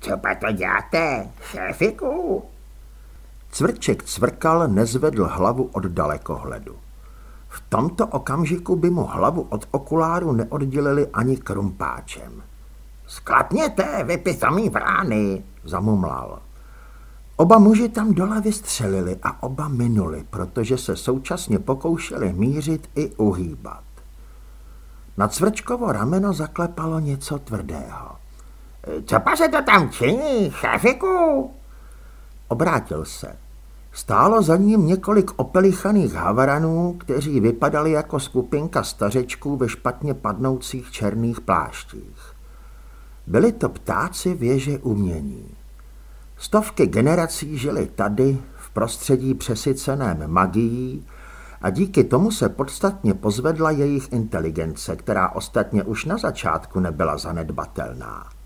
Co pa to děláte, šéfiku? Cvrček cvrkal nezvedl hlavu od dalekohledu. V tomto okamžiku by mu hlavu od okuláru neoddělili ani krumpáčem. Sklapněte, vy pitomí vrány, zamumlal. Oba muži tam dole vystřelili a oba minuli, protože se současně pokoušeli mířit i uhýbat. Na cvrčkovo rameno zaklepalo něco tvrdého. Co pa se to tam činí, šéfiku? Obrátil se. Stálo za ním několik opelichaných havaranů, kteří vypadali jako skupinka stařečků ve špatně padnoucích černých pláštích. Byli to ptáci věže umění. Stovky generací žili tady, v prostředí přesyceném magií, a díky tomu se podstatně pozvedla jejich inteligence, která ostatně už na začátku nebyla zanedbatelná.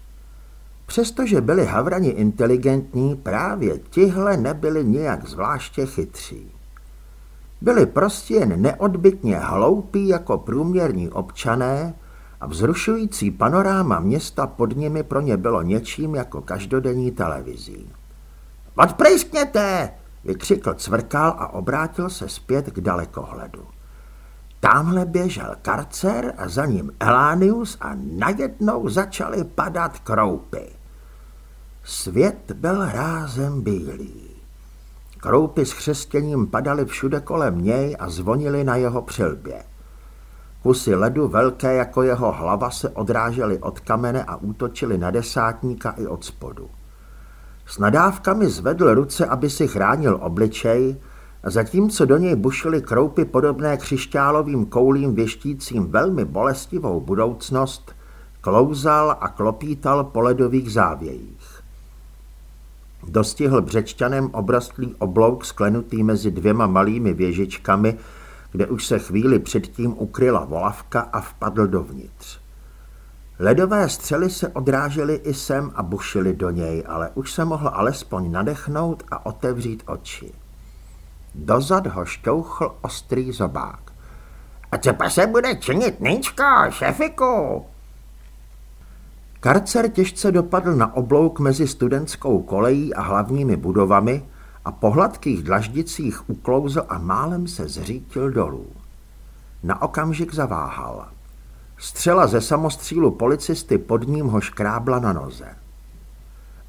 Přestože byli havrani inteligentní, právě tihle nebyli nijak zvláště chytří. Byli prostě jen neodbitně hloupí jako průměrní občané a vzrušující panoráma města pod nimi pro ně bylo něčím jako každodenní televizí. Odprejskněte! vykřikl cvrkal a obrátil se zpět k dalekohledu. Tamhle běžel karcer a za ním Elánius a najednou začaly padat kroupy. Svět byl rázem bílý. Kroupy s chřestěním padaly všude kolem něj a zvonily na jeho přilbě. Kusy ledu velké jako jeho hlava se odrážely od kamene a útočily na desátníka i od spodu. S nadávkami zvedl ruce, aby si chránil obličej, zatímco do něj bušily kroupy podobné křišťálovým koulím věštícím velmi bolestivou budoucnost, klouzal a klopítal po ledových závějích. Dostihl břečťanem obrastlý oblouk sklenutý mezi dvěma malými věžičkami, kde už se chvíli předtím ukryla volavka a vpadl dovnitř. Ledové střely se odrážely i sem a bušily do něj, ale už se mohl alespoň nadechnout a otevřít oči. Dozad ho šťouchl ostrý zobák. A co pa se bude činit, Níčko, šefiku? Karcer těžce dopadl na oblouk mezi studentskou kolejí a hlavními budovami a po hladkých dlaždicích uklouzl a málem se zřítil dolů. Na okamžik zaváhal. Střela ze samostřílu policisty pod ním ho škrábla na noze.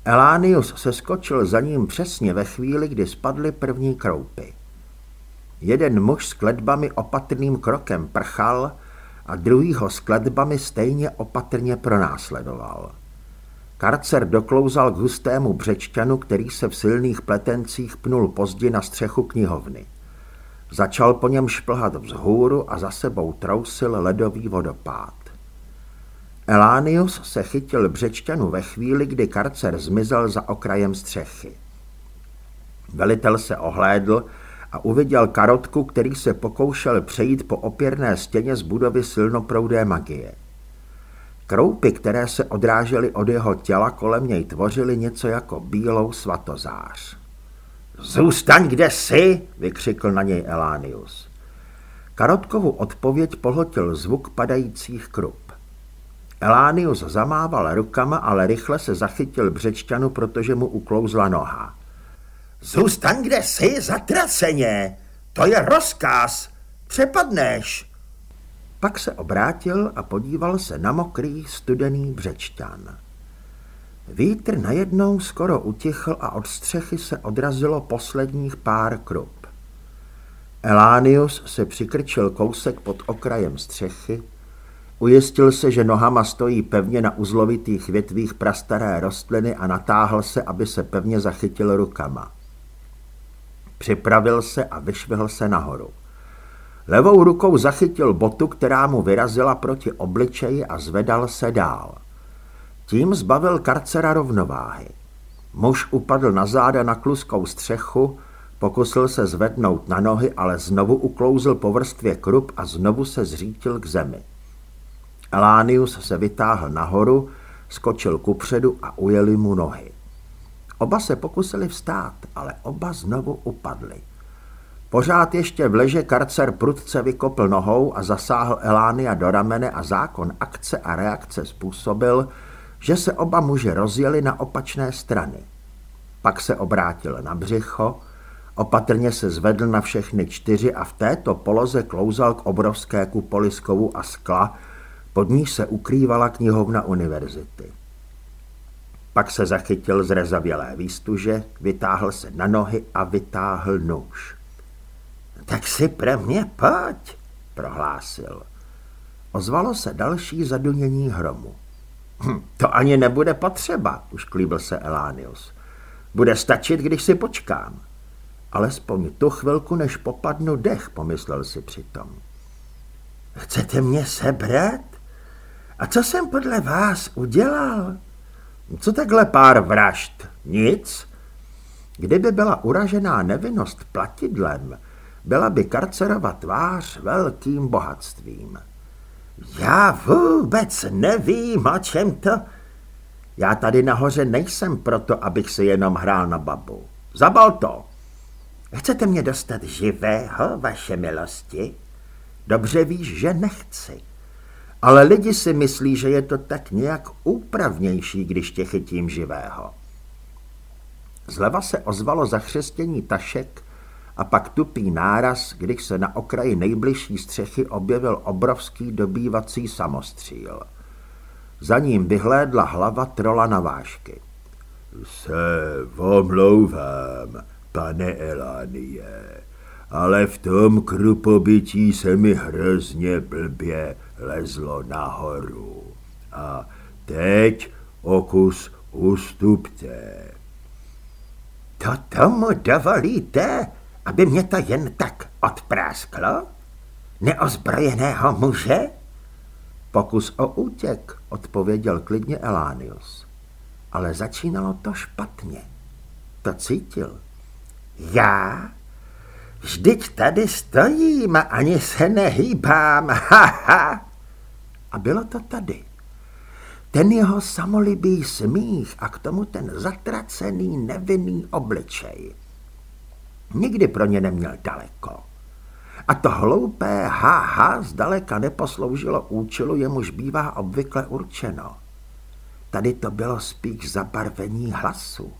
Elánius se skočil za ním přesně ve chvíli, kdy spadly první kroupy. Jeden muž s kledbami opatrným krokem prchal a druhý ho s kledbami stejně opatrně pronásledoval. Karcer doklouzal k hustému břečťanu, který se v silných pletencích pnul pozdi na střechu knihovny. Začal po něm šplhat vzhůru a za sebou trousil ledový vodopád. Elánius se chytil břečťanu ve chvíli, kdy karcer zmizel za okrajem střechy. Velitel se ohlédl a uviděl karotku, který se pokoušel přejít po opěrné stěně z budovy silnoproudé magie. Kroupy, které se odrážely od jeho těla, kolem něj tvořily něco jako bílou svatozář. Zůstaň, kde jsi, vykřikl na něj Elánius. Karotkovu odpověď pohltil zvuk padajících krup. Elánius zamával rukama, ale rychle se zachytil břečťanu, protože mu uklouzla noha. Zůstaň, kde jsi, zatraceně. To je rozkaz. Přepadneš. Pak se obrátil a podíval se na mokrý, studený břečťan. Vítr najednou skoro utichl a od střechy se odrazilo posledních pár krup. Elánius se přikrčil kousek pod okrajem střechy, ujistil se, že nohama stojí pevně na uzlovitých větvích prastaré rostliny a natáhl se, aby se pevně zachytil rukama. Připravil se a vyšvihl se nahoru. Levou rukou zachytil botu, která mu vyrazila proti obličeji a zvedal se dál. Tím zbavil karcera rovnováhy. Muž upadl na záda na kluskou střechu, pokusil se zvednout na nohy, ale znovu uklouzl po vrstvě krup a znovu se zřítil k zemi. Elánius se vytáhl nahoru, skočil kupředu a ujeli mu nohy. Oba se pokusili vstát, ale oba znovu upadli. Pořád ještě v leže karcer prudce vykopl nohou a zasáhl Elánia do ramene a zákon akce a reakce způsobil, že se oba muže rozjeli na opačné strany. Pak se obrátil na břicho, opatrně se zvedl na všechny čtyři a v této poloze klouzal k obrovské kupoli z kovu a skla, pod ní se ukrývala knihovna univerzity. Pak se zachytil z rezavělé výstuže, vytáhl se na nohy a vytáhl nůž. Tak si pro mě pojď, prohlásil. Ozvalo se další zadunění hromu. Hm, to ani nebude potřeba, už klíbil se Elánius. Bude stačit, když si počkám. Alespoň tu chvilku, než popadnu dech, pomyslel si přitom. Chcete mě sebrat? A co jsem podle vás udělal? Co takhle pár vražd? Nic? Kdyby byla uražená nevinnost platidlem, byla by karcerova tvář velkým bohatstvím. Já vůbec nevím, o čem to... Já tady nahoře nejsem proto, abych si jenom hrál na babu. Zabal to. Chcete mě dostat živého, vaše milosti? Dobře víš, že nechci. Ale lidi si myslí, že je to tak nějak úpravnější, když tě chytím živého. Zleva se ozvalo zachřestění tašek a pak tupý náraz, když se na okraji nejbližší střechy objevil obrovský dobývací samostříl. Za ním vyhlédla hlava trola na vášky. Se omlouvám, pane Elánie, ale v tom krupobytí se mi hrozně blbě lezlo nahoru. A teď okus ustupte. To tomu dovolíte, aby mě to jen tak odprásklo? Neozbrojeného muže? Pokus o útěk, odpověděl klidně Elánius. Ale začínalo to špatně. To cítil. Já? Vždyť tady stojím a ani se nehýbám, ha, ha. A bylo to tady. Ten jeho samolibý smích a k tomu ten zatracený nevinný obličej. Nikdy pro ně neměl daleko. A to hloupé ha zdaleka neposloužilo účelu, jemuž bývá obvykle určeno. Tady to bylo spíš zabarvení hlasu.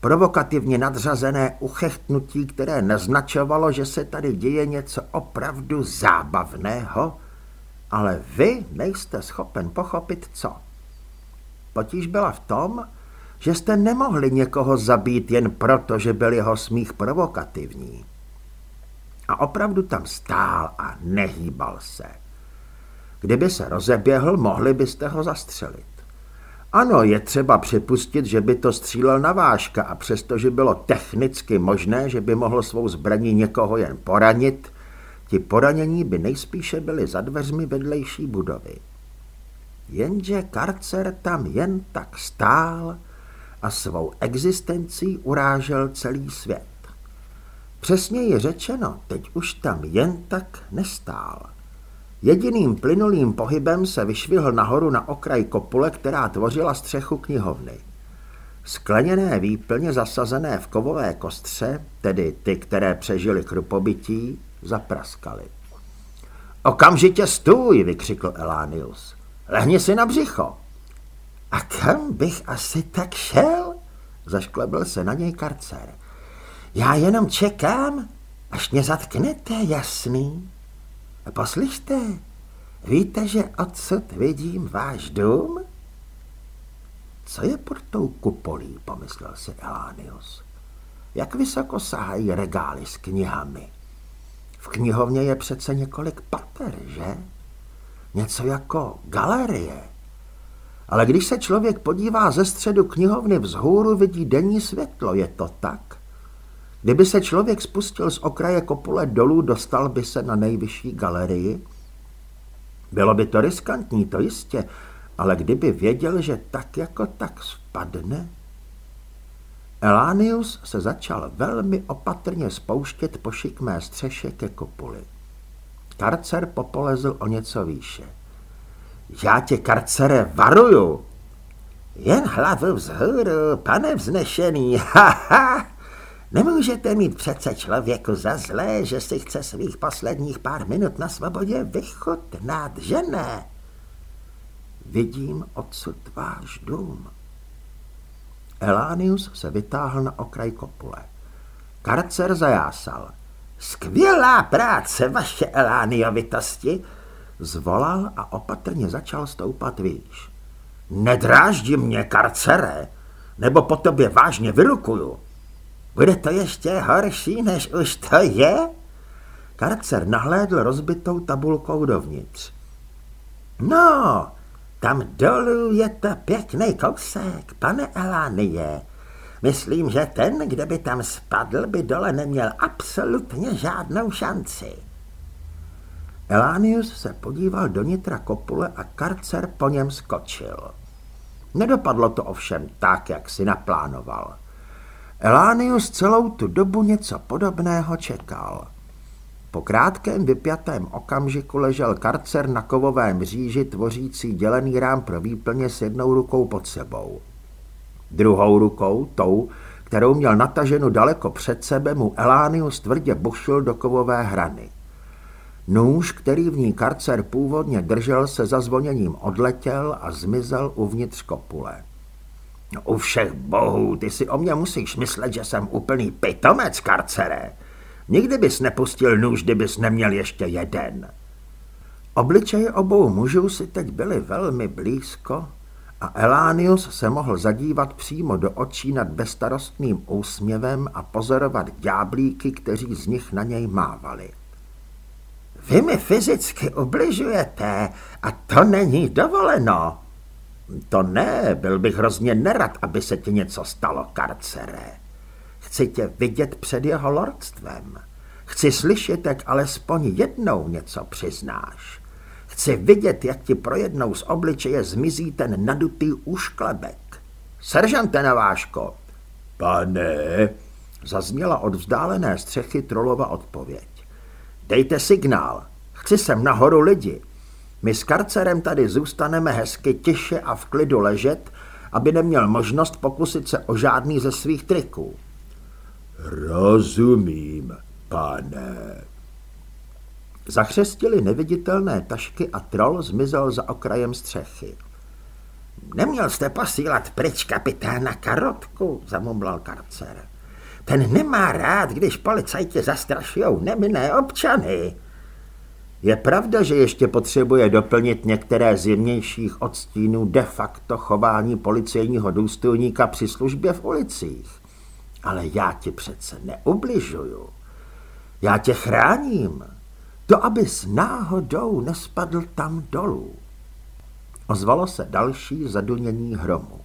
Provokativně nadřazené uchechtnutí, které naznačovalo, že se tady děje něco opravdu zábavného, ale vy nejste schopen pochopit co. Potíž byla v tom, že jste nemohli někoho zabít jen proto, že byl jeho smích provokativní. A opravdu tam stál a nehýbal se. Kdyby se rozeběhl, mohli byste ho zastřelit. Ano, je třeba připustit, že by to střílel na váška a přestože bylo technicky možné, že by mohl svou zbraní někoho jen poranit, ti poranění by nejspíše byli za dveřmi vedlejší budovy. Jenže karcer tam jen tak stál a svou existencí urážel celý svět. Přesněji řečeno, teď už tam jen tak nestál. Jediným plynulým pohybem se vyšvihl nahoru na okraj kopule, která tvořila střechu knihovny. Skleněné výplně zasazené v kovové kostře, tedy ty, které přežili krupobytí, zapraskaly. Okamžitě stůj, vykřikl Elánius. Lehni si na břicho. A kam bych asi tak šel? Zašklebil se na něj karcer. Já jenom čekám, až mě zatknete, jasný. Poslyšte, víte, že odsud vidím váš dům? Co je pod tou kupolí, pomyslel si Elánius. Jak vysoko sahají regály s knihami? V knihovně je přece několik pater, že? Něco jako galerie. Ale když se člověk podívá ze středu knihovny vzhůru, vidí denní světlo, je to tak? Kdyby se člověk spustil z okraje kopule dolů, dostal by se na nejvyšší galerii? Bylo by to riskantní, to jistě, ale kdyby věděl, že tak jako tak spadne... Elánius se začal velmi opatrně spouštět po šikmé střeše ke kopuli. Karcer popolezl o něco výše. Já tě, karcere, varuju. Jen hlavu vzhůru, pane vznešený, ha, ha. Nemůžete mít přece člověku za zlé, že si chce svých posledních pár minut na svobodě vychutnat, že ne? vidím odsud váš dům. Elánius se vytáhl na okraj kopule. Karcer zajásal. Skvělá práce, vaše Elániovitosti, zvolal a opatrně začal stoupat výš. Nedráždi mě, karcere, nebo po tobě vážně vyrukuju. Bude to ještě horší, než už to je? Karcer nahlédl rozbitou tabulkou dovnitř. No, tam dolů je to pěkný kousek, pane Elánie. Myslím, že ten, kde by tam spadl, by dole neměl absolutně žádnou šanci. Elánius se podíval do nitra kopule a karcer po něm skočil. Nedopadlo to ovšem tak, jak si naplánoval. Elánius celou tu dobu něco podobného čekal. Po krátkém vypjatém okamžiku ležel karcer na kovovém říži tvořící dělený rám pro výplně s jednou rukou pod sebou. Druhou rukou, tou, kterou měl nataženu daleko před sebe, mu Elánius tvrdě bušil do kovové hrany. Nůž, který v ní karcer původně držel, se zazvoněním odletěl a zmizel uvnitř kopule. No, u všech bohů, ty si o mě musíš myslet, že jsem úplný pitomec, karcere. Nikdy bys nepustil nůž, kdybys neměl ještě jeden. Obličeje obou mužů si teď byly velmi blízko a Elánius se mohl zadívat přímo do očí nad bezstarostným úsměvem a pozorovat ďáblíky, kteří z nich na něj mávali. Vy mi fyzicky ubližujete a to není dovoleno. To ne, byl bych hrozně nerad, aby se ti něco stalo, karcere. Chci tě vidět před jeho lordstvem. Chci slyšet, jak alespoň jednou něco přiznáš. Chci vidět, jak ti projednou z obličeje zmizí ten nadutý úšklebek. Seržante Naváško. Pane, zazněla od vzdálené střechy trolova odpověď. Dejte signál. Chci sem nahoru lidi. My s karcerem tady zůstaneme hezky tiše a v klidu ležet, aby neměl možnost pokusit se o žádný ze svých triků. Rozumím, pane. Zachřestili neviditelné tašky a troll zmizel za okrajem střechy. Neměl jste posílat pryč kapitána Karotku, zamumlal karcer. Ten nemá rád, když policajti zastrašují nevinné občany. Je pravda, že ještě potřebuje doplnit některé z jemnějších odstínů de facto chování policejního důstojníka při službě v ulicích. Ale já ti přece neubližuju. Já tě chráním. To, abys náhodou nespadl tam dolů. Ozvalo se další zadunění hromu.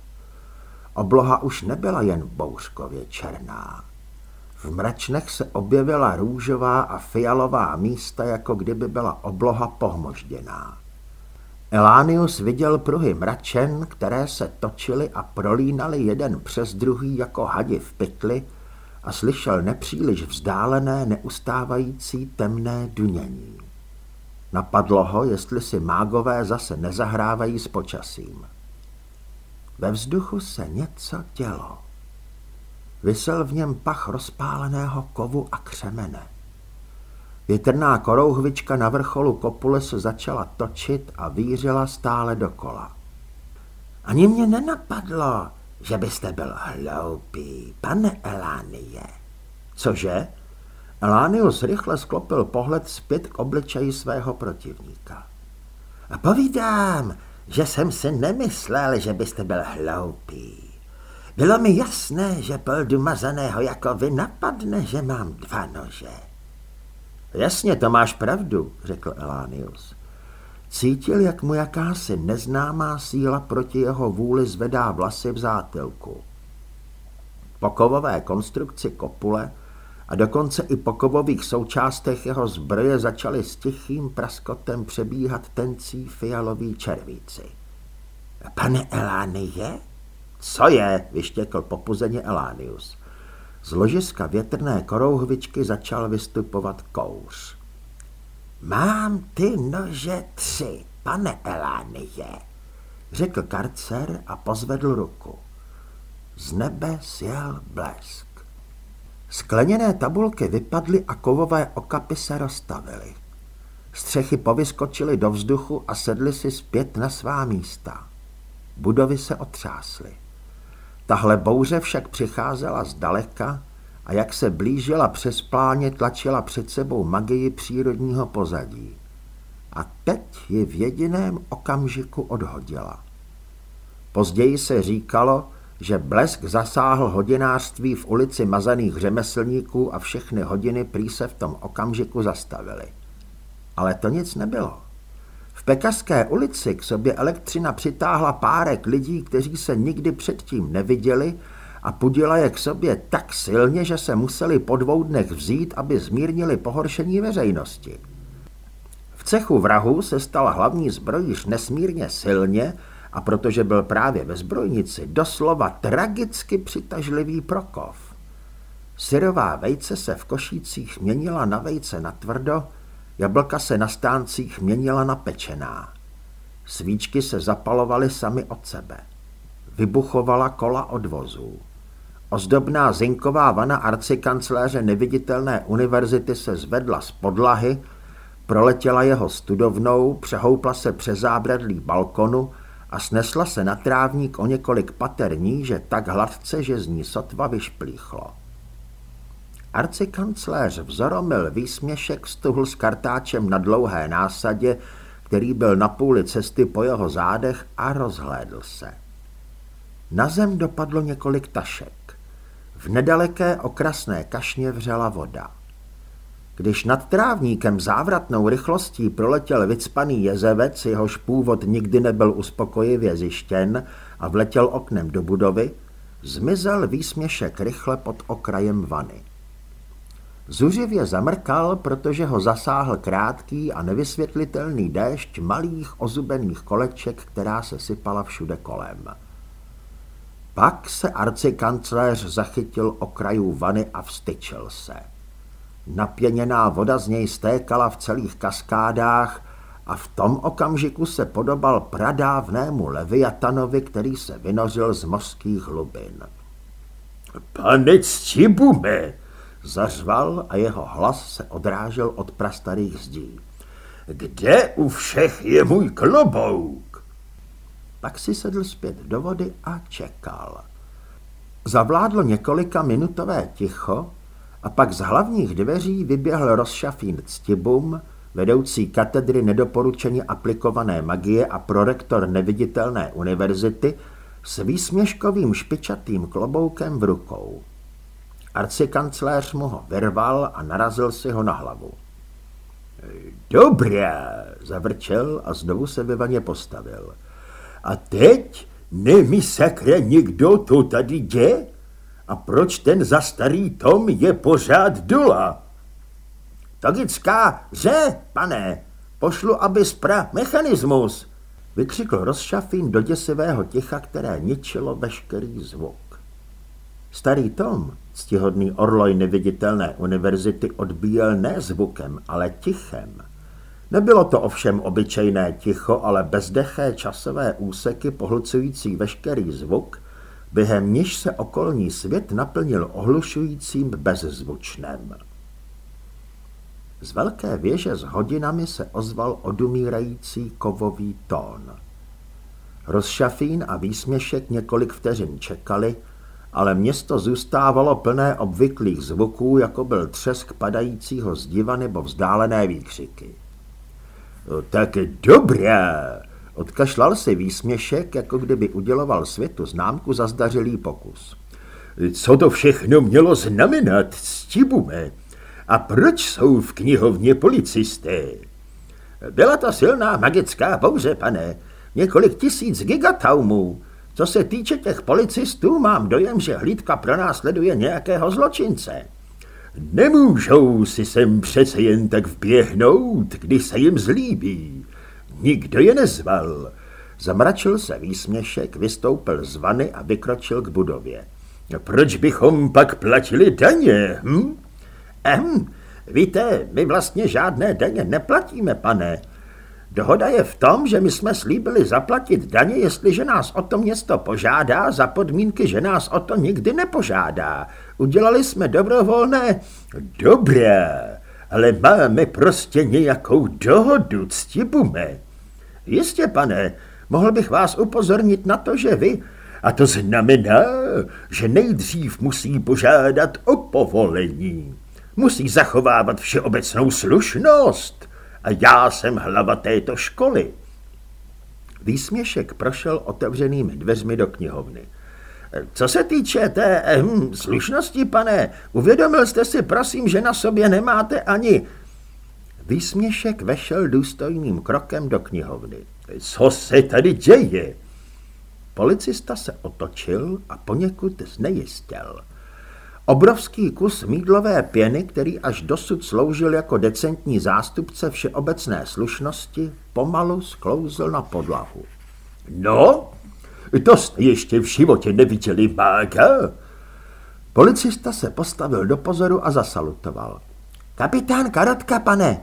Obloha už nebyla jen bouřkově černá. V mračnech se objevila růžová a fialová místa, jako kdyby byla obloha pohmožděná. Elánius viděl pruhy mračen, které se točily a prolínaly jeden přes druhý jako hadi v pytli a slyšel nepříliš vzdálené, neustávající temné dunění. Napadlo ho, jestli si mágové zase nezahrávají s počasím. Ve vzduchu se něco dělo. Vysel v něm pach rozpáleného kovu a křemene. Větrná korouhvička na vrcholu kopule se začala točit a vířila stále dokola. Ani mě nenapadlo, že byste byl hloupý, pane Elánie. Cože? Elánius rychle sklopil pohled zpět k obličeji svého protivníka. A povídám, že jsem si nemyslel, že byste byl hloupý. Bylo mi jasné, že poldu mazaného jako vy napadne, že mám dva nože. Jasně, to máš pravdu, řekl Elánius. Cítil, jak mu jakási neznámá síla proti jeho vůli zvedá vlasy v zátilku. Po kovové konstrukci kopule a dokonce i po kovových součástech jeho zbroje začaly s tichým praskotem přebíhat tencí fialový červíci. Pane Elánie? Co je? vyštěkl popuzeně Elánius. Z ložiska větrné korouhvičky začal vystupovat kouř. Mám ty nože tři, pane Elánie, řekl karcer a pozvedl ruku. Z nebe sjel blesk. Skleněné tabulky vypadly a kovové okapy se rozstavily. Střechy povyskočily do vzduchu a sedly si zpět na svá místa. Budovy se otřásly. Tahle bouře však přicházela zdaleka a jak se blížila přes pláně, tlačila před sebou magii přírodního pozadí. A teď ji v jediném okamžiku odhodila. Později se říkalo, že blesk zasáhl hodinářství v ulici mazaných řemeslníků a všechny hodiny prý se v tom okamžiku zastavily. Ale to nic nebylo. V Pekařské ulici k sobě elektřina přitáhla párek lidí, kteří se nikdy předtím neviděli a pudila je k sobě tak silně, že se museli po dvou dnech vzít, aby zmírnili pohoršení veřejnosti. V cechu vrahu se stal hlavní zbrojíř nesmírně silně a protože byl právě ve zbrojnici, doslova tragicky přitažlivý Prokov. Syrová vejce se v košících měnila na vejce na tvrdo, jablka se na stáncích měnila na pečená. Svíčky se zapalovaly sami od sebe. Vybuchovala kola odvozů. Ozdobná zinková vana arcikancléře neviditelné univerzity se zvedla z podlahy, proletěla jeho studovnou, přehoupla se přes zábradlí balkonu a snesla se na trávník o několik pater níže tak hladce, že z ní sotva vyšplíchlo. Arcikancléř vzoromil výsměšek stuhl s kartáčem na dlouhé násadě, který byl na půli cesty po jeho zádech a rozhlédl se. Na zem dopadlo několik tašek. V nedaleké okrasné kašně vřela voda. Když nad trávníkem závratnou rychlostí proletěl vycpaný jezevec, jehož původ nikdy nebyl uspokojivě zjištěn a vletěl oknem do budovy, zmizel výsměšek rychle pod okrajem vany. Zuřivě zamrkal, protože ho zasáhl krátký a nevysvětlitelný déšť malých ozubených koleček, která se sypala všude kolem. Pak se arcikancléř zachytil okrajů vany a vstyčil se. Napěněná voda z něj stékala v celých kaskádách a v tom okamžiku se podobal pradávnému Leviatanovi, který se vynořil z mořských hlubin. Pane Ctibume, zařval a jeho hlas se odrážel od prastarých zdí. Kde u všech je můj klobouk? Pak si sedl zpět do vody a čekal. Zavládlo několika minutové ticho a pak z hlavních dveří vyběhl rozšafín Ctibum, vedoucí katedry nedoporučeně aplikované magie a prorektor neviditelné univerzity s výsměškovým špičatým kloboukem v rukou. Arcikancléř mu ho vyrval a narazil si ho na hlavu. Dobré, zavrčel a znovu se ve vaně postavil. A teď nemí sakra někdo to tady jde? A proč ten za starý Tom je pořád dola? Togická ře, pane, pošlu, aby spra mechanismus, vykřikl rozšafín do děsivého ticha, které ničilo veškerý zvuk. Starý Tom, ctihodný orloj neviditelné univerzity, odbíjel ne zvukem, ale tichem. Nebylo to ovšem obyčejné ticho, ale bezdeché časové úseky pohlcující veškerý zvuk, během níž se okolní svět naplnil ohlušujícím bezzvučnem. Z velké věže s hodinami se ozval odumírající kovový tón. Rozšafín a výsměšek několik vteřin čekali, ale město zůstávalo plné obvyklých zvuků, jako byl třesk padajícího zdiva nebo vzdálené výkřiky. No, tak dobré, odkašlal si výsměšek, jako kdyby uděloval světu známku za zdařilý pokus. Co to všechno mělo znamenat, Stibume? A proč jsou v knihovně policisté? Byla to silná magická bouře, pane. Několik tisíc gigataumů. Co se týče těch policistů, mám dojem, že hlídka pro nás sleduje nějakého zločince. Nemůžou si sem přece jen tak vběhnout, když se jim zlíbí. Nikdo je nezval. Zamračil se výsměšek, vystoupil z vany a vykročil k budově. Proč bychom pak platili daně, hm? Ehm, víte, my vlastně žádné daně neplatíme, pane. Dohoda je v tom, že my jsme slíbili zaplatit daně, jestliže nás o to město požádá, za podmínky, že nás o to nikdy nepožádá. Udělali jsme dobrovolné... Dobré. ale máme prostě nějakou dohodu, ctibume. Jistě, pane, mohl bych vás upozornit na to, že vy, a to znamená, že nejdřív musí požádat o povolení. Musí zachovávat všeobecnou slušnost. A já jsem hlava této školy. Výsměšek prošel otevřenými dveřmi do knihovny. Co se týče té hm, slušnosti, pane, uvědomil jste si, prosím, že na sobě nemáte ani... Výsměšek vešel důstojným krokem do knihovny. Co se tady děje? Policista se otočil a poněkud znejistěl. Obrovský kus mídlové pěny, který až dosud sloužil jako decentní zástupce všeobecné slušnosti, pomalu sklouzl na podlahu. No, to jste ještě v životě neviděli mága? Policista se postavil do pozoru a zasalutoval. Kapitán Karotka, pane,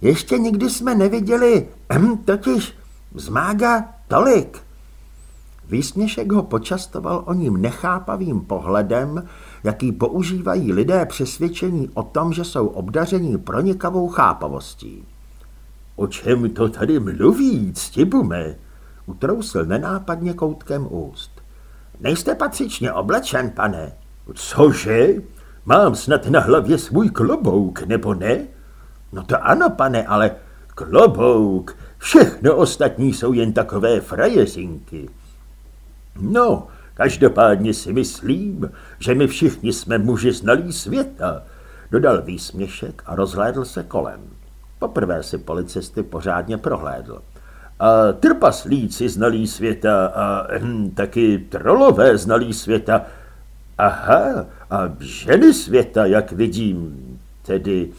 ještě nikdy jsme neviděli, totiž z mága tolik. Výsměšek ho počastoval o ním nechápavým pohledem, jaký používají lidé přesvědčení o tom, že jsou obdaření pronikavou chápavostí. O čem to tady mluví, ctibume? Utrousil nenápadně koutkem úst. Nejste patřičně oblečen, pane. Cože? Mám snad na hlavě svůj klobouk, nebo ne? No to ano, pane, ale... Klobouk, všechno ostatní jsou jen takové frajezinky. No, každopádně si myslím, že my všichni jsme muži znalí světa, dodal výsměšek a rozhlédl se kolem. Poprvé si policisty pořádně prohlédl. A trpaslíci znalí světa a hm, taky trolové znalí světa. Aha, a ženy světa, jak vidím, tedy...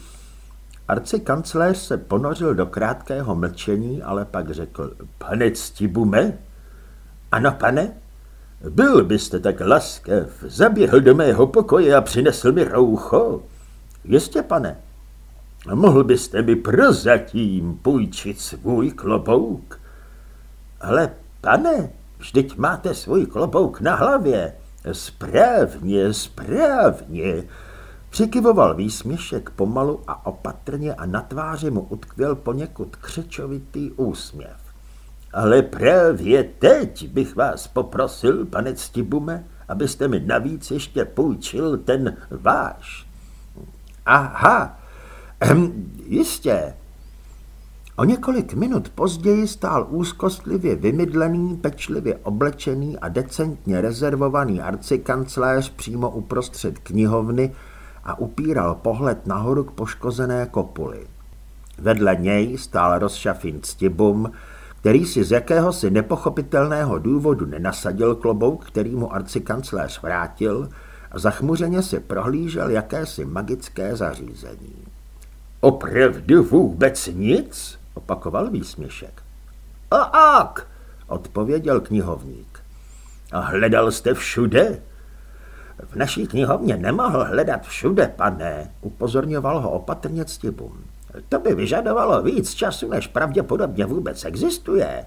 Arcikancléř se ponořil do krátkého mlčení, ale pak řekl, pane Ctibume? Ano, pane? Byl byste tak laskav, zaběhl do mého pokoje a přinesl mi roucho? Jistě, pane. Mohl byste mi prozatím půjčit svůj klobouk? Ale pane, vždyť máte svůj klobouk na hlavě. Správně, správně. Přikyvoval výsměšek pomalu a opatrně a na tváři mu utkvěl poněkud křečovitý úsměv. Ale právě teď bych vás poprosil, pane Ctibume, abyste mi navíc ještě půjčil ten váš. Aha, ehm, jistě. O několik minut později stál úzkostlivě vymydlený, pečlivě oblečený a decentně rezervovaný arcikancléř přímo uprostřed knihovny a upíral pohled nahoru k poškozené kopuli. Vedle něj stál rozšafin Ctibum, který si z jakéhosi nepochopitelného důvodu nenasadil klobouk, který mu arcikancléř vrátil a zachmuřeně si prohlížel jakési magické zařízení. Opravdu vůbec nic? opakoval výsměšek. A ak, odpověděl knihovník. A hledal jste všude? V naší knihovně nemohl hledat všude, pane, upozorňoval ho opatrně Ctibum. To by vyžadovalo víc času, než pravděpodobně vůbec existuje.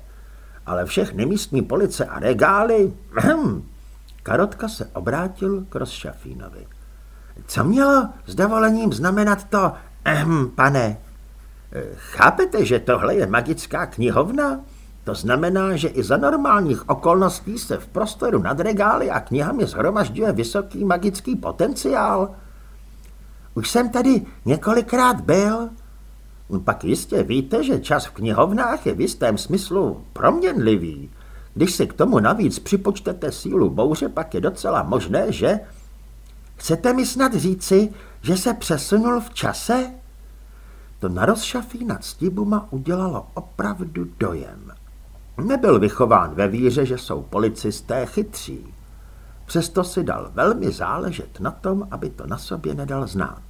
Ale všechny místní police a regály... Hm. Karotka se obrátil k Rozšafínovi. Co mělo s dovolením znamenat to, ehm, pane? Chápete, že tohle je magická knihovna? To znamená, že i za normálních okolností se v prostoru nad regály a knihami zhromažďuje vysoký magický potenciál. Už jsem tady několikrát byl, pak jistě víte, že čas v knihovnách je v jistém smyslu proměnlivý. Když si k tomu navíc připočtete sílu bouře, pak je docela možné, že... Chcete mi snad říci, že se přesunul v čase? To na rozšafí nad Stibuma udělalo opravdu dojem. Nebyl vychován ve víře, že jsou policisté chytří. Přesto si dal velmi záležet na tom, aby to na sobě nedal znát.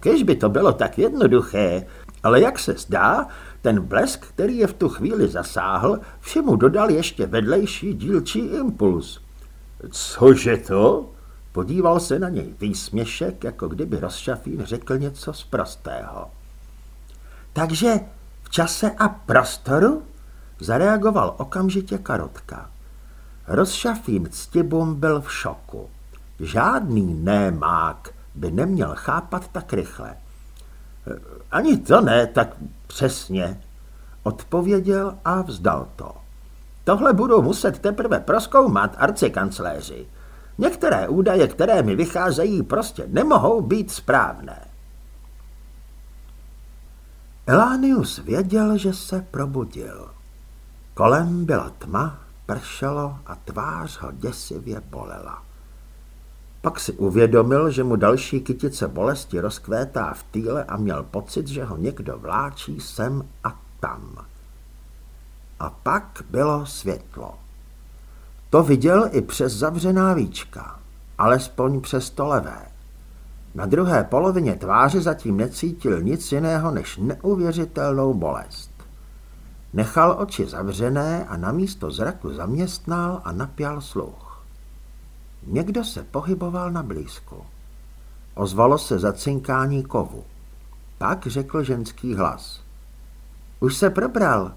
Kež by to bylo tak jednoduché, ale jak se zdá, ten blesk, který je v tu chvíli zasáhl, všemu dodal ještě vedlejší dílčí impuls. Cože to? Podíval se na něj výsměšek, jako kdyby rozšafín řekl něco z prostého. Takže v čase a prostoru? Zareagoval okamžitě Karotka. Rozšafín Ctibum byl v šoku. Žádný némák by neměl chápat tak rychle. Ani to ne, tak přesně, odpověděl a vzdal to. Tohle budou muset teprve proskoumat arcikancléři. Některé údaje, které mi vycházejí, prostě nemohou být správné. Elánius věděl, že se probudil. Kolem byla tma, pršelo a tvář ho děsivě bolela. Pak si uvědomil, že mu další kytice bolesti rozkvétá v týle a měl pocit, že ho někdo vláčí sem a tam. A pak bylo světlo. To viděl i přes zavřená víčka, alespoň přes to levé. Na druhé polovině tváře zatím necítil nic jiného než neuvěřitelnou bolest. Nechal oči zavřené a na místo zraku zaměstnal a napěl sluch. Někdo se pohyboval na blízku. Ozvalo se zacinkání kovu. Pak řekl ženský hlas. Už se probral.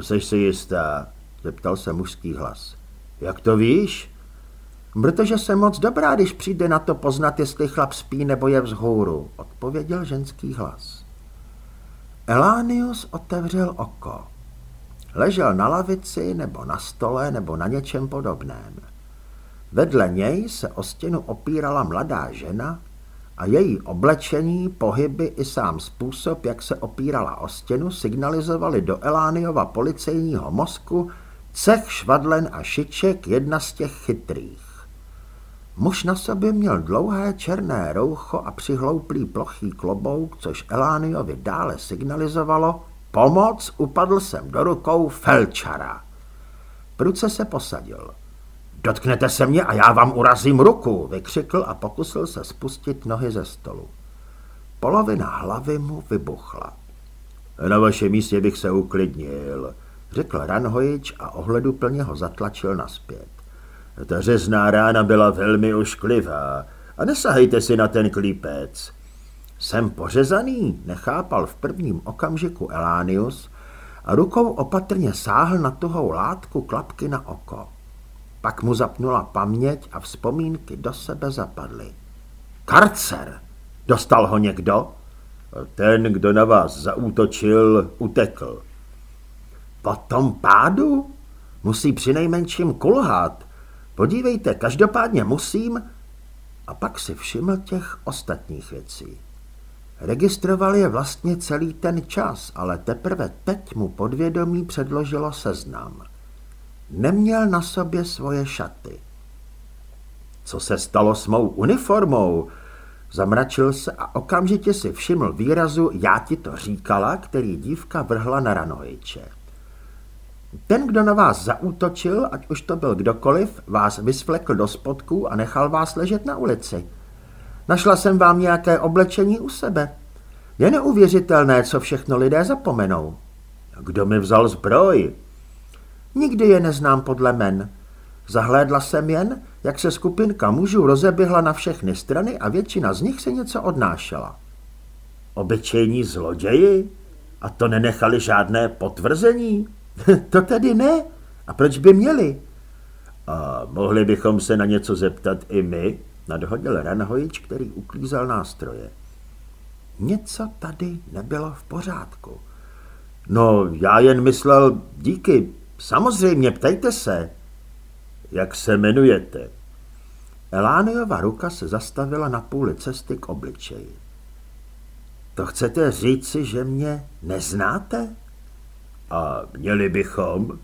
Jsi si jistá? zeptal se mužský hlas. Jak to víš? Protože jsem moc dobrá, když přijde na to poznat, jestli chlap spí nebo je vzhůru, odpověděl ženský hlas. Elánius otevřel oko. Ležel na lavici nebo na stole nebo na něčem podobném. Vedle něj se o stěnu opírala mladá žena a její oblečení, pohyby i sám způsob, jak se opírala o stěnu, signalizovali do Elániova policejního mozku cech švadlen a šiček jedna z těch chytrých. Muž na sobě měl dlouhé černé roucho a přihlouplý plochý klobouk, což Elániovi dále signalizovalo Pomoc, upadl jsem do rukou Felčara. Pruce se posadil. Dotknete se mě a já vám urazím ruku, vykřikl a pokusil se spustit nohy ze stolu. Polovina hlavy mu vybuchla. Na vašem místě bych se uklidnil, řekl Ranhojič a ohleduplně ho zatlačil naspět. Ta řezná rána byla velmi ošklivá a nesahejte si na ten klípec. Jsem pořezaný, nechápal v prvním okamžiku Elánius a rukou opatrně sáhl na tuhou látku klapky na oko. Pak mu zapnula paměť a vzpomínky do sebe zapadly. Karcer! Dostal ho někdo? Ten, kdo na vás zaútočil, utekl. Po tom pádu? Musí přinejmenším kulhat. Podívejte, každopádně musím... A pak si všiml těch ostatních věcí. Registroval je vlastně celý ten čas, ale teprve teď mu podvědomí předložilo seznam. Neměl na sobě svoje šaty. Co se stalo s mou uniformou? Zamračil se a okamžitě si všiml výrazu já ti to říkala, který dívka vrhla na Ranoviče. Ten, kdo na vás zaútočil, ať už to byl kdokoliv, vás vysvlekl do spodků a nechal vás ležet na ulici. Našla jsem vám nějaké oblečení u sebe. Je neuvěřitelné, co všechno lidé zapomenou. Kdo mi vzal zbroj? Nikdy je neznám podle men. Zahlédla jsem jen, jak se skupinka mužů rozeběhla na všechny strany a většina z nich se něco odnášela. Obyčejní zloději? A to nenechali žádné potvrzení? to tedy ne. A proč by měli? A mohli bychom se na něco zeptat i my? Nadhodil Ranhojič, který uklízel nástroje. Něco tady nebylo v pořádku. No, já jen myslel, díky, samozřejmě, ptejte se. Jak se jmenujete? Elániova ruka se zastavila na půli cesty k obličeji. To chcete říci, že mě neznáte? A měli bychom?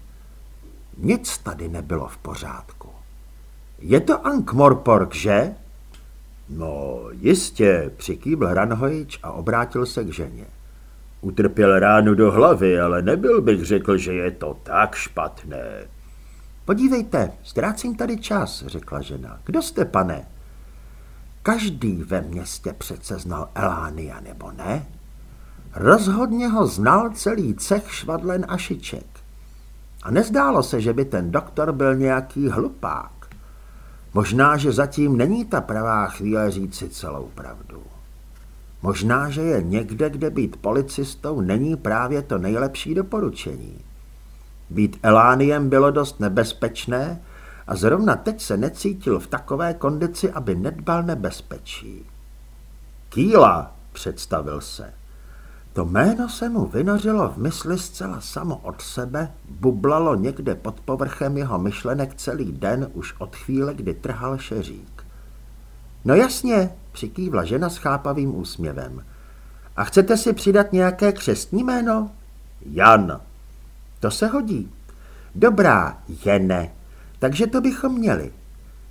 Nic tady nebylo v pořádku. Je to Ankh-Morpork, že? No, jistě, přikývl Ranhojič a obrátil se k ženě. Utrpěl ránu do hlavy, ale nebyl bych řekl, že je to tak špatné. Podívejte, ztrácím tady čas, řekla žena. Kdo jste, pane? Každý ve městě přece znal Elánia, nebo ne? Rozhodně ho znal celý cech švadlen a šiček. A nezdálo se, že by ten doktor byl nějaký hlupák. Možná, že zatím není ta pravá chvíle říci celou pravdu. Možná, že je někde, kde být policistou není právě to nejlepší doporučení. Být Elániem bylo dost nebezpečné a zrovna teď se necítil v takové kondici, aby nedbal nebezpečí. Kýla, představil se. To jméno se mu vynořilo v mysli zcela samo od sebe, bublalo někde pod povrchem jeho myšlenek celý den už od chvíle, kdy trhal šeřík. No jasně, přikývla žena s chápavým úsměvem. A chcete si přidat nějaké křestní jméno? Jan. To se hodí. Dobrá, Jene. Takže to bychom měli.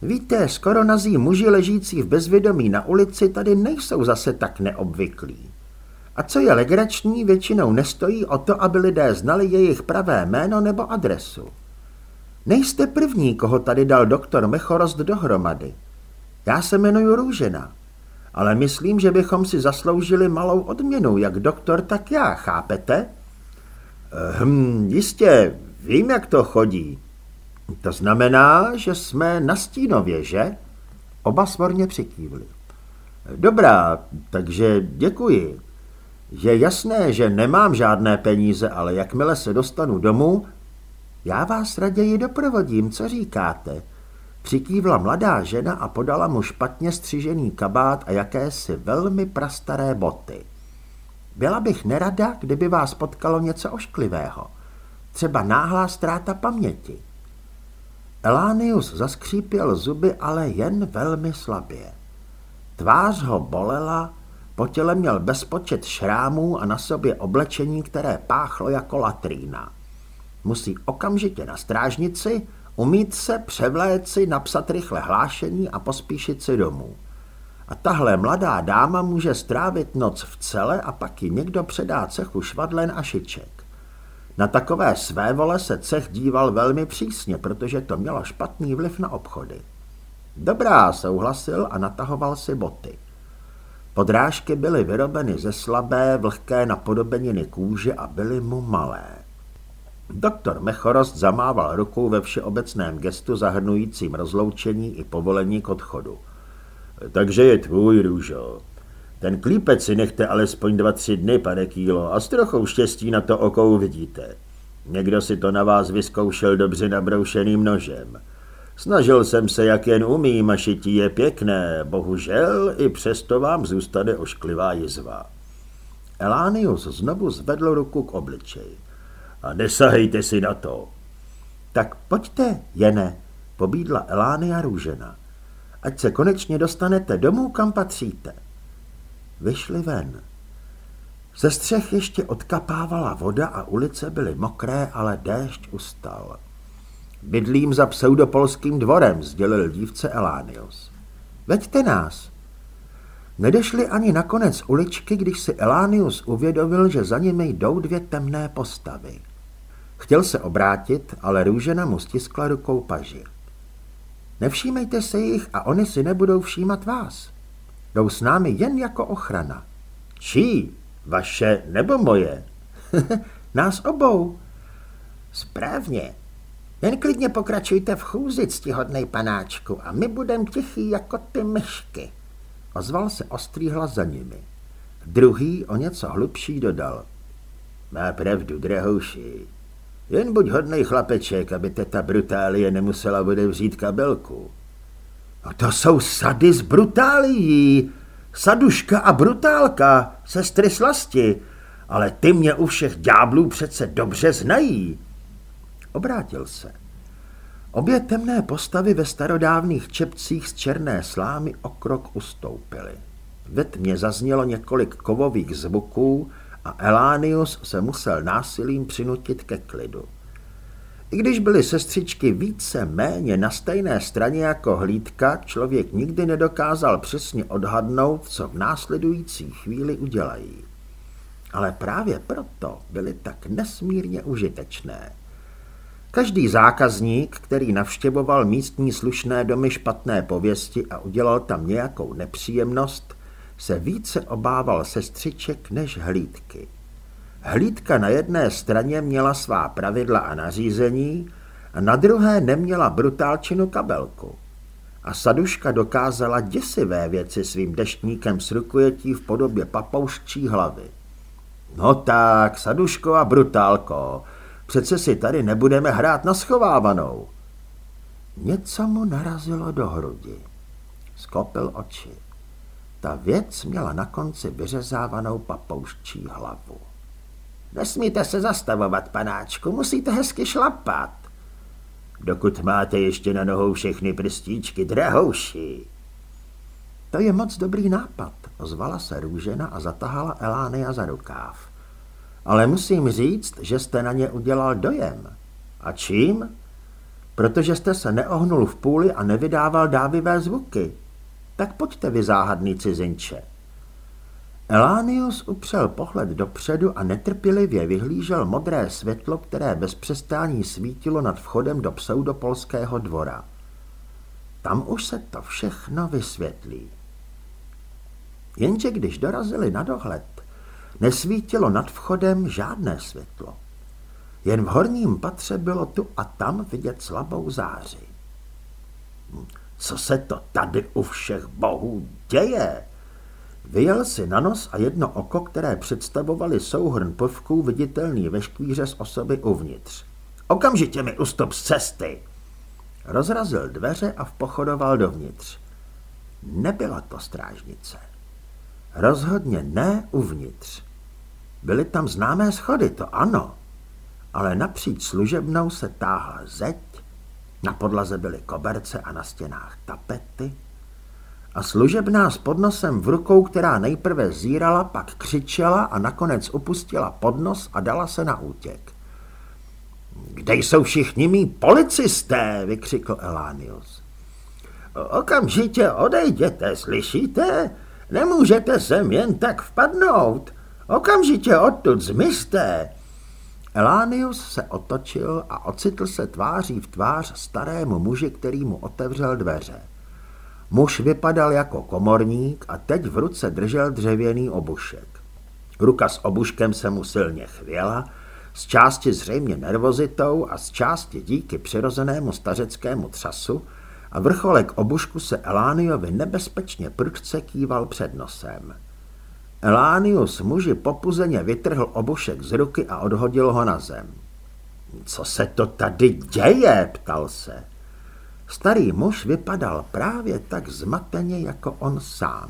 Víte, skoro nazí muži ležící v bezvědomí na ulici tady nejsou zase tak neobvyklí. A co je legrační, většinou nestojí o to, aby lidé znali jejich pravé jméno nebo adresu. Nejste první, koho tady dal doktor Mechorost dohromady. Já se jmenuji Růžena, ale myslím, že bychom si zasloužili malou odměnu, jak doktor, tak já, chápete? Hm, jistě, vím, jak to chodí. To znamená, že jsme na Stínově, že? Oba svorně přikývli. Dobrá, takže děkuji. Je jasné, že nemám žádné peníze, ale jakmile se dostanu domů... Já vás raději doprovodím, co říkáte? Přikývla mladá žena a podala mu špatně střižený kabát a jakési velmi prastaré boty. Byla bych nerada, kdyby vás potkalo něco ošklivého. Třeba náhlá ztráta paměti. Elánius zaskřípěl zuby, ale jen velmi slabě. Tvář ho bolela, po těle měl bezpočet šrámů a na sobě oblečení, které páchlo jako latrína. Musí okamžitě na strážnici, umít se, převléct si, napsat rychle hlášení a pospíšit si domů. A tahle mladá dáma může strávit noc v cele a pak ji někdo předá cechu švadlen a šiček. Na takové své vole se cech díval velmi přísně, protože to mělo špatný vliv na obchody. Dobrá, souhlasil a natahoval si boty. Podrážky byly vyrobeny ze slabé, vlhké napodobeniny kůže a byly mu malé. Doktor Mechorost zamával rukou ve všeobecném gestu zahrnujícím rozloučení i povolení k odchodu. Takže je tvůj, Růžo. Ten klípec si nechte alespoň dva, tři dny, pane Kýlo, a s trochou štěstí na to oko uvidíte. Někdo si to na vás vyzkoušel dobře nabroušeným nožem. Snažil jsem se, jak jen umím, a šití je pěkné, bohužel i přesto vám zůstane ošklivá jizva. Elánius znovu zvedl ruku k obličeji. A nesahejte si na to. Tak pojďte, Jene, pobídla Elánia růžena. Ať se konečně dostanete domů, kam patříte. Vyšli ven. Ze střech ještě odkapávala voda a ulice byly mokré, ale déšť ustal. Bydlím za pseudopolským dvorem, sdělil dívce Elánius. Veďte nás. Nedešli ani na konec uličky, když si Elánius uvědomil, že za nimi jdou dvě temné postavy. Chtěl se obrátit, ale růžena mu stiskla rukou paži. Nevšímejte se jich a oni si nebudou všímat vás. Jdou s námi jen jako ochrana. Čí? Vaše nebo moje? Nás obou. Správně. Jen klidně pokračujte v chůzi, ctihodnej panáčku, a my budem tichý jako ty myšky. Ozval se ostrý hlas za nimi. Druhý o něco hlubší dodal. Má pravdu, drahouši. Jen buď hodnej chlapeček, aby teta Brutálie nemusela otevřít kabelku. No to jsou sady z Brutálií. Saduška a Brutálka, sestry slasti. Ale ty mě u všech ďáblů přece dobře znají. Obrátil se. Obě temné postavy ve starodávných čepcích z černé slámy o krok ustoupily. Ve tmě zaznělo několik kovových zvuků a Elánius se musel násilím přinutit ke klidu. I když byly sestřičky více méně na stejné straně jako hlídka, člověk nikdy nedokázal přesně odhadnout, co v následující chvíli udělají. Ale právě proto byly tak nesmírně užitečné. Každý zákazník, který navštěvoval místní slušné domy špatné pověsti a udělal tam nějakou nepříjemnost, se více obával sestřiček než hlídky. Hlídka na jedné straně měla svá pravidla a nařízení a na druhé neměla brutálčinu kabelku. A Saduška dokázala děsivé věci svým deštníkem s rukojetí v podobě papouščí hlavy. No tak, Saduško a brutálko, Přece si tady nebudeme hrát na schovávanou. Něco mu narazilo do hrudi. Skopil oči. Ta věc měla na konci vyřezávanou papouščí hlavu. Nesmíte se zastavovat, panáčku, musíte hezky šlapat. Dokud máte ještě na nohou všechny prstíčky, drahouši. To je moc dobrý nápad, ozvala se Růžena a zatahala Elánia za rukáv. Ale musím říct, že jste na ně udělal dojem. A čím? Protože jste se neohnul v půli a nevydával dávivé zvuky. Tak pojďte vy záhadný cizinče. Elánius upřel pohled dopředu a netrpělivě vyhlížel modré světlo, které bez přestání svítilo nad vchodem do pseudopolského dvora. Tam už se to všechno vysvětlí. Jenže když dorazili na dohled, nesvítilo nad vchodem žádné světlo. Jen v horním patře bylo tu a tam vidět slabou záři. Co se to tady u všech bohů děje? Vyjel si na nos a jedno oko, které představovali souhrn povků viditelný ve škvíře z osoby uvnitř. Okamžitě mi ustup z cesty! Rozrazil dveře a vpochodoval dovnitř. Nebyla to strážnice. Rozhodně ne uvnitř. Byly tam známé schody, to ano, ale napříč služebnou se táhla zeď, na podlaze byly koberce a na stěnách tapety a služebná s podnosem v rukou, která nejprve zírala, pak křičela a nakonec upustila podnos a dala se na útěk. Kde jsou všichni mý policisté? vykřikl Elánius. Okamžitě odejděte, slyšíte? Nemůžete sem jen tak vpadnout. Okamžitě odtud zmizte. Elánius se otočil a ocitl se tváří v tvář starému muži, který mu otevřel dveře. Muž vypadal jako komorník a teď v ruce držel dřevěný obušek. Ruka s obuškem se mu silně chvěla, z části zřejmě nervozitou a z části díky přirozenému stařeckému třasu a vrcholek obušku se Elániovi nebezpečně prudce kýval před nosem. Elánius muži popuzeně vytrhl obušek z ruky a odhodil ho na zem. Co se to tady děje? ptal se. Starý muž vypadal právě tak zmateně jako on sám.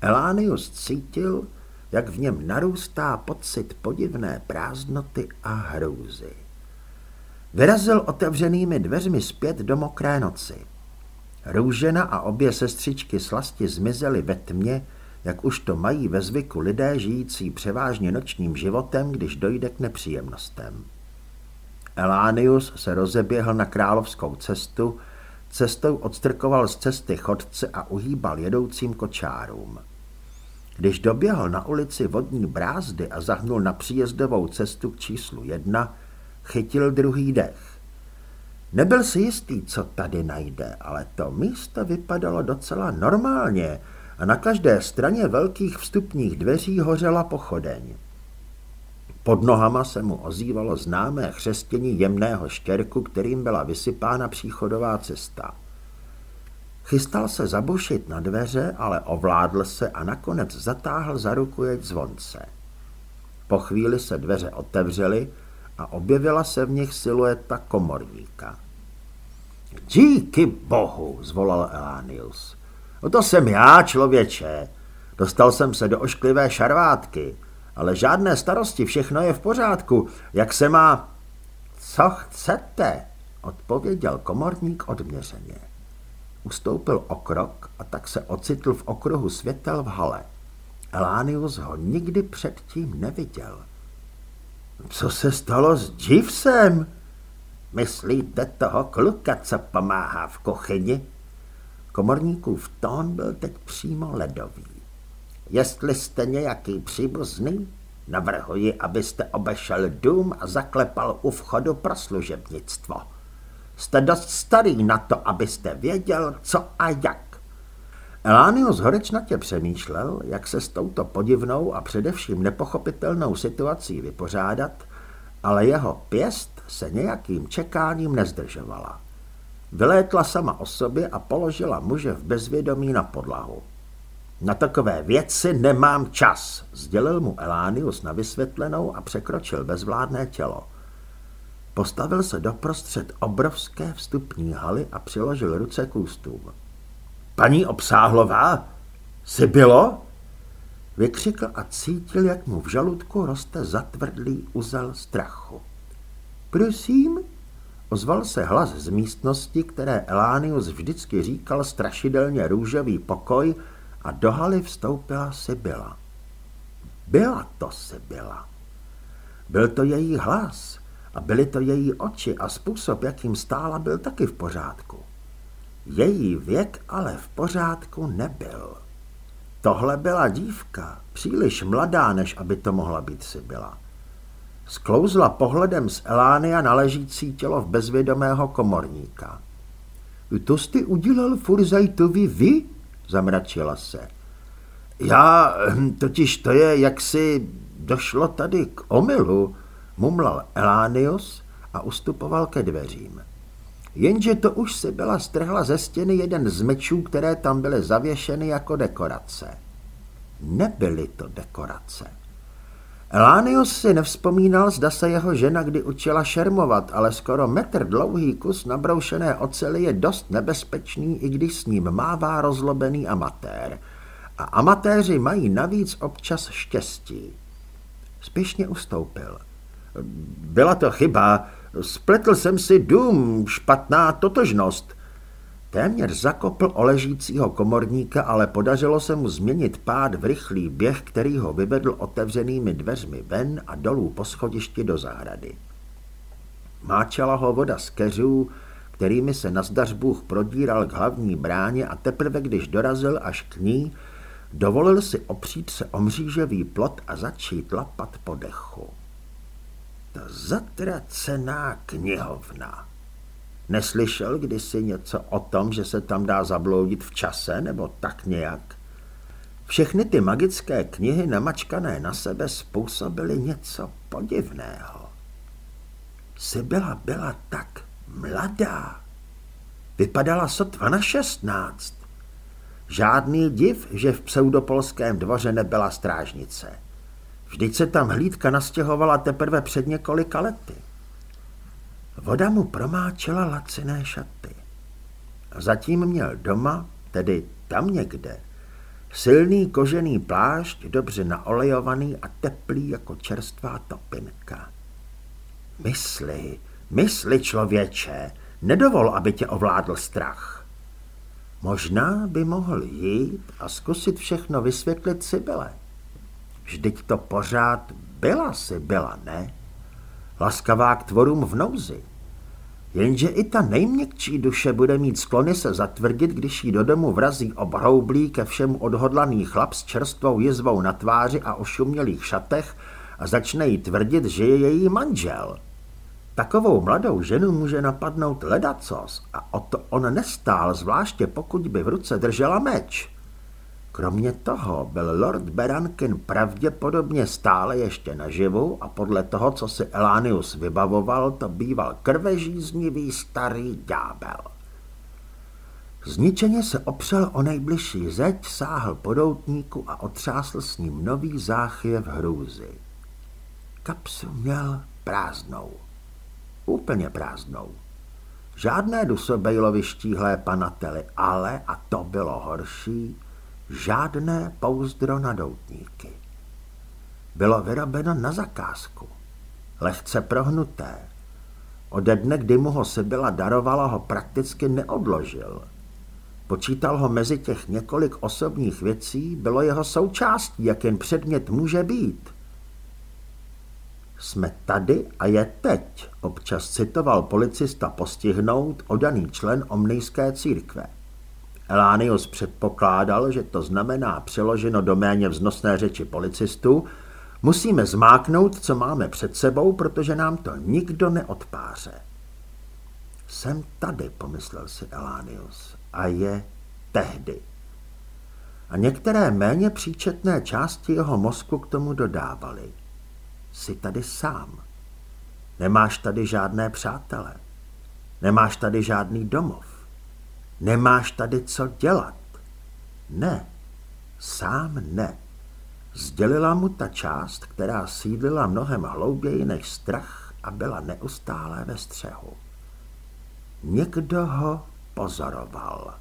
Elánius cítil, jak v něm narůstá pocit podivné prázdnoty a hrůzy. Vyrazil otevřenými dveřmi zpět do mokré noci. Růžena a obě sestřičky slasti zmizely ve tmě, jak už to mají ve zvyku lidé žijící převážně nočním životem, když dojde k nepříjemnostem. Elánius se rozeběhl na královskou cestu, cestou odstrkoval z cesty chodce a uhýbal jedoucím kočárům. Když doběhl na ulici vodní brázdy a zahnul na příjezdovou cestu k číslu jedna, chytil druhý dech. Nebyl si jistý, co tady najde, ale to místo vypadalo docela normálně a na každé straně velkých vstupních dveří hořela pochodeň. Pod nohama se mu ozývalo známé chřestění jemného štěrku, kterým byla vysypána příchodová cesta. Chystal se zabušit na dveře, ale ovládl se a nakonec zatáhl za ruku jeď zvonce. Po chvíli se dveře otevřely a objevila se v nich silueta komorníka. Díky bohu, zvolal Elánius. No to jsem já, člověče. Dostal jsem se do ošklivé šarvátky, ale žádné starosti, všechno je v pořádku. Jak se má... Co chcete? Odpověděl komorník odměřeně. Ustoupil o krok a tak se ocitl v okruhu světel v hale. Elánius ho nikdy předtím neviděl. Co se stalo s Jeevesem? Myslíte toho kluka, co pomáhá v kuchyni? Komorníkův tón byl teď přímo ledový. Jestli jste nějaký příbuzný, navrhuji, abyste obešel dům a zaklepal u vchodu pro služebnictvo. Jste dost starý na to, abyste věděl, co a jak. Elánius horečnatě přemýšlel, jak se s touto podivnou a především nepochopitelnou situací vypořádat, ale jeho pěst se nějakým čekáním nezdržovala. Vylétla sama o sobě a položila muže v bezvědomí na podlahu. Na takové věci nemám čas, sdělil mu Elánius na vysvětlenou a překročil bezvládné tělo. Postavil se doprostřed obrovské vstupní haly a přiložil ruce k ústům. Paní Obsáhlová? Sybilo? Vykřikl a cítil, jak mu v žaludku roste zatvrdlý uzel strachu. Prosím? Ozval se hlas z místnosti, které Elánius vždycky říkal strašidelně růžový pokoj a do haly vstoupila Sybila. Byla to Sybila. Byl to její hlas a byly to její oči a způsob, jakým stála, byl taky v pořádku. Její věk ale v pořádku nebyl. Tohle byla dívka, příliš mladá, než aby to mohla být Sybila. Sklouzla pohledem z Elánia na ležící tělo v bezvědomého komorníka. To jste udělal Furzajtovi vy? Zamračila se. Já, hm, totiž to je, jak si došlo tady k omylu, mumlal Elánius a ustupoval ke dveřím. Jenže to už si byla strhla ze stěny jeden z mečů, které tam byly zavěšeny jako dekorace. Nebyly to dekorace. Elánius si nevzpomínal, zda se jeho žena kdy učila šermovat, ale skoro metr dlouhý kus nabroušené ocely je dost nebezpečný, i když s ním mává rozlobený amatér. A amatéři mají navíc občas štěstí. Spěšně ustoupil. Byla to chyba, spletl jsem si dům, špatná totožnost. Téměř zakopl o ležícího komorníka, ale podařilo se mu změnit pád v rychlý běh, který ho vyvedl otevřenými dveřmi ven a dolů po schodišti do zahrady. Máčela ho voda z keřů, kterými se na Bůh prodíral k hlavní bráně a teprve když dorazil až k ní, dovolil si opřít se o mřížový plot a začít lapat po dechu. Ta zatracená knihovna. Neslyšel kdysi něco o tom, že se tam dá zabloudit v čase, nebo tak nějak? Všechny ty magické knihy namačkané na sebe způsobily něco podivného. Sybila byla tak mladá. Vypadala sotva na šestnáct. Žádný div, že v pseudopolském dvoře nebyla strážnice. Vždyť se tam hlídka nastěhovala teprve před několika lety. Voda mu promáčela laciné šaty. A zatím měl doma, tedy tam někde, silný kožený plášť, dobře naolejovaný a teplý jako čerstvá topinka. Mysli, mysli člověče, nedovol, aby tě ovládl strach. Možná by mohl jít a zkusit všechno vysvětlit Sibyle. Vždyť to pořád byla Sibila, ne? Laskavá k tvorům v nouzi. Jenže i ta nejměkčí duše bude mít sklony se zatvrdit, když jí do domu vrazí obhroublý ke všemu odhodlaný chlap s čerstvou jizvou na tváři a ošumělých šatech a začne jí tvrdit, že je její manžel. Takovou mladou ženu může napadnout ledacos a o to on nestál, zvláště pokud by v ruce držela meč. Kromě toho byl Lord Berankin pravděpodobně stále ještě naživu a podle toho, co si Elánius vybavoval, to býval krvežíznivý starý ďábel. Zničeně se opřel o nejbližší zeď, sáhl po doutníku a otřásl s ním nový záchvěv hrůzy. Kapsu měl prázdnou. Úplně prázdnou. Žádné dusobejlovi štíhlé panately, ale, a to bylo horší, žádné pouzdro na doutníky. Bylo vyrobeno na zakázku, lehce prohnuté. Ode dne, kdy mu ho byla darovala, ho prakticky neodložil. Počítal ho mezi těch několik osobních věcí, bylo jeho součástí, jak jen předmět může být. Jsme tady a je teď, občas citoval policista postihnout odaný člen omnijské církve. Elánius předpokládal, že to znamená přeloženo do méně vznosné řeči policistů, musíme zmáknout, co máme před sebou, protože nám to nikdo neodpáře. Jsem tady, pomyslel si Elánius, a je tehdy. A některé méně příčetné části jeho mozku k tomu dodávaly. Jsi tady sám. Nemáš tady žádné přátele. Nemáš tady žádný domov. Nemáš tady co dělat. Ne, sám ne. Sdělila mu ta část, která sídlila mnohem hlouběji než strach a byla neustále ve střehu. Někdo ho pozoroval.